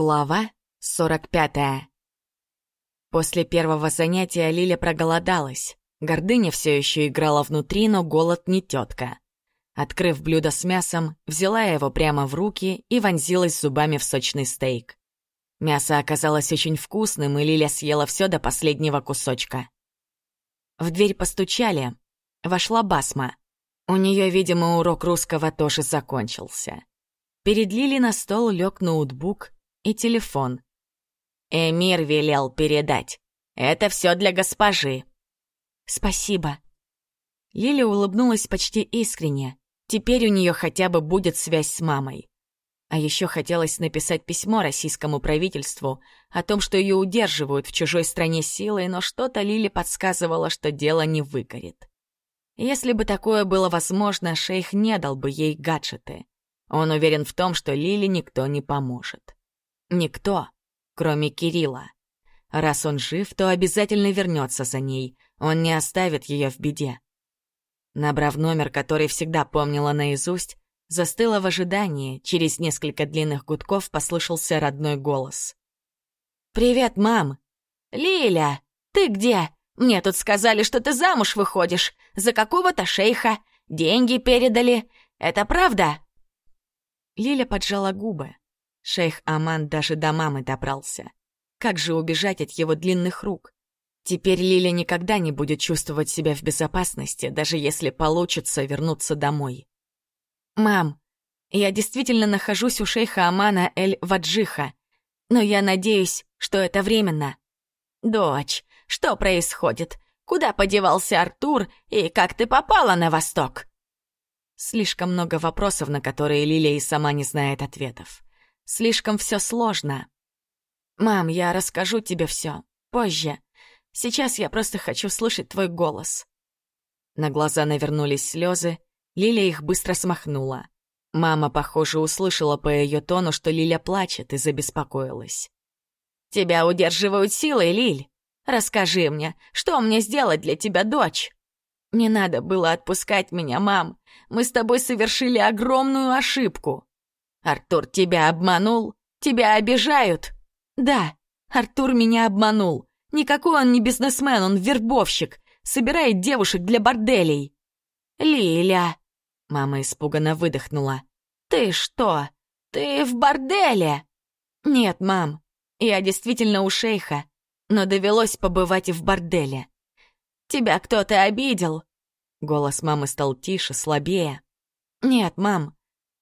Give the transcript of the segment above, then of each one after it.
Глава 45 После первого занятия Лиля проголодалась. Гордыня все еще играла внутри, но голод не тетка. Открыв блюдо с мясом, взяла его прямо в руки и вонзилась зубами в сочный стейк. Мясо оказалось очень вкусным, и Лиля съела все до последнего кусочка. В дверь постучали. Вошла Басма. У нее, видимо, урок русского тоже закончился. Перед Лили на стол лег ноутбук и телефон. Эмир велел передать. Это все для госпожи. Спасибо. Лили улыбнулась почти искренне. Теперь у нее хотя бы будет связь с мамой. А еще хотелось написать письмо российскому правительству о том, что ее удерживают в чужой стране силой, но что-то Лили подсказывало, что дело не выгорит. Если бы такое было возможно, шейх не дал бы ей гаджеты. Он уверен в том, что Лили никто не поможет. Никто, кроме Кирилла. Раз он жив, то обязательно вернется за ней. Он не оставит ее в беде. Набрав номер, который всегда помнила наизусть, застыла в ожидании. Через несколько длинных гудков послышался родной голос. «Привет, мам!» «Лиля, ты где? Мне тут сказали, что ты замуж выходишь. За какого-то шейха. Деньги передали. Это правда?» Лиля поджала губы. Шейх Аман даже до мамы добрался. Как же убежать от его длинных рук? Теперь Лиля никогда не будет чувствовать себя в безопасности, даже если получится вернуться домой. «Мам, я действительно нахожусь у шейха Амана Эль-Ваджиха, но я надеюсь, что это временно». «Дочь, что происходит? Куда подевался Артур и как ты попала на восток?» Слишком много вопросов, на которые Лилия и сама не знает ответов. Слишком все сложно. Мам, я расскажу тебе все. Позже. Сейчас я просто хочу слышать твой голос. На глаза навернулись слезы. Лиля их быстро смахнула. Мама, похоже, услышала по ее тону, что Лиля плачет и забеспокоилась. «Тебя удерживают силой, Лиль. Расскажи мне, что мне сделать для тебя, дочь?» «Не надо было отпускать меня, мам. Мы с тобой совершили огромную ошибку». Артур тебя обманул? Тебя обижают? Да, Артур меня обманул. Никакой он не бизнесмен, он вербовщик. Собирает девушек для борделей. Лиля. Мама испуганно выдохнула. Ты что? Ты в борделе? Нет, мам. Я действительно у шейха, но довелось побывать и в борделе. Тебя кто-то обидел? Голос мамы стал тише, слабее. Нет, мам,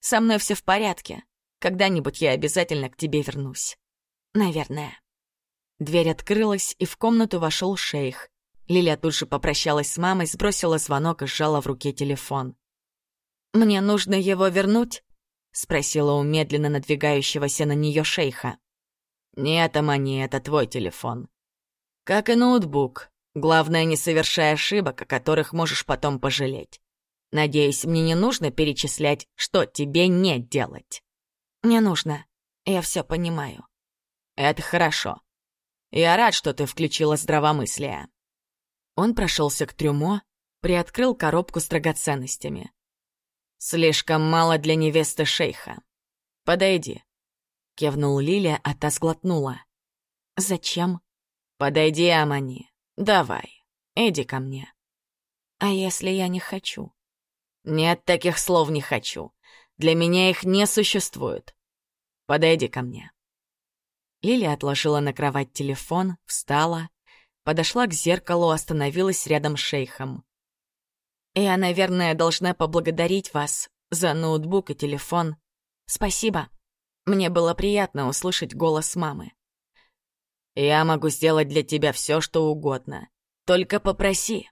со мной все в порядке. Когда-нибудь я обязательно к тебе вернусь. Наверное. Дверь открылась, и в комнату вошел шейх. Лиля тут же попрощалась с мамой, сбросила звонок и сжала в руке телефон. «Мне нужно его вернуть?» — спросила у медленно надвигающегося на нее шейха. «Нет, Амани, это твой телефон. Как и ноутбук. Главное, не совершай ошибок, о которых можешь потом пожалеть. Надеюсь, мне не нужно перечислять, что тебе не делать. Не нужно. Я все понимаю. Это хорошо. Я рад, что ты включила здравомыслие. Он прошелся к трюмо, приоткрыл коробку с драгоценностями. Слишком мало для невесты шейха. Подойди. Кивнул Лиля, а та сглотнула. Зачем? Подойди, Амани. Давай, иди ко мне. А если я не хочу? Нет, таких слов не хочу. Для меня их не существует. Подойди ко мне. Лилия отложила на кровать телефон, встала, подошла к зеркалу, остановилась рядом с шейхом. «Я, наверное, должна поблагодарить вас за ноутбук и телефон. Спасибо. Мне было приятно услышать голос мамы. Я могу сделать для тебя все, что угодно. Только попроси.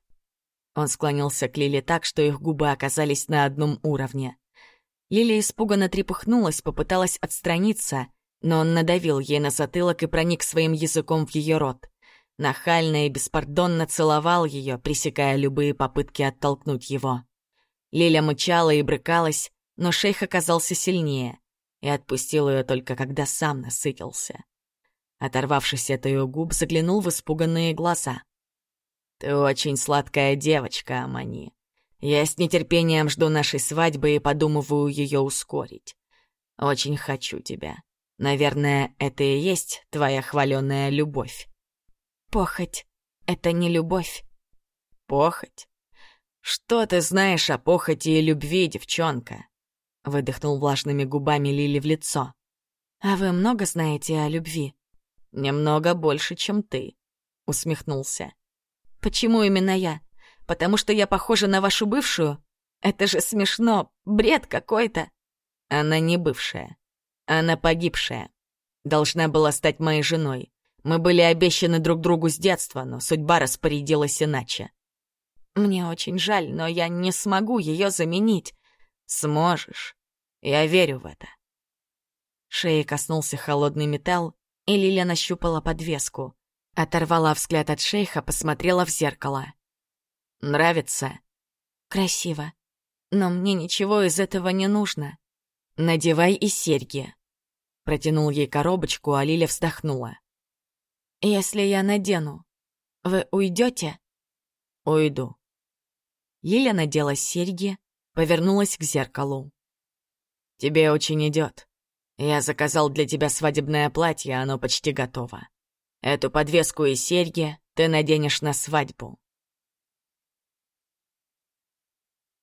Он склонился к Лиле так, что их губы оказались на одном уровне. Лилия испуганно трепыхнулась, попыталась отстраниться, но он надавил ей на затылок и проник своим языком в ее рот. Нахально и беспардонно целовал ее, пресекая любые попытки оттолкнуть его. Лиля мычала и брыкалась, но шейх оказался сильнее и отпустил ее только когда сам насытился. Оторвавшись от ее губ, заглянул в испуганные глаза. «Ты очень сладкая девочка, Амани. Я с нетерпением жду нашей свадьбы и подумываю ее ускорить. Очень хочу тебя. Наверное, это и есть твоя хваленая любовь. Похоть — это не любовь. Похоть? Что ты знаешь о похоти и любви, девчонка? Выдохнул влажными губами Лили в лицо. А вы много знаете о любви? Немного больше, чем ты, усмехнулся. Почему именно я? Потому что я похожа на вашу бывшую? Это же смешно, бред какой-то. Она не бывшая. Она погибшая. Должна была стать моей женой. Мы были обещаны друг другу с детства, но судьба распорядилась иначе. Мне очень жаль, но я не смогу ее заменить. Сможешь. Я верю в это. Шеи коснулся холодный металл, и Лиля нащупала подвеску. Оторвала взгляд от шейха, посмотрела в зеркало. «Нравится?» «Красиво. Но мне ничего из этого не нужно. Надевай и серьги». Протянул ей коробочку, а Лиля вздохнула. «Если я надену, вы уйдете?» «Уйду». Лиля надела серьги, повернулась к зеркалу. «Тебе очень идет. Я заказал для тебя свадебное платье, оно почти готово. Эту подвеску и серьги ты наденешь на свадьбу.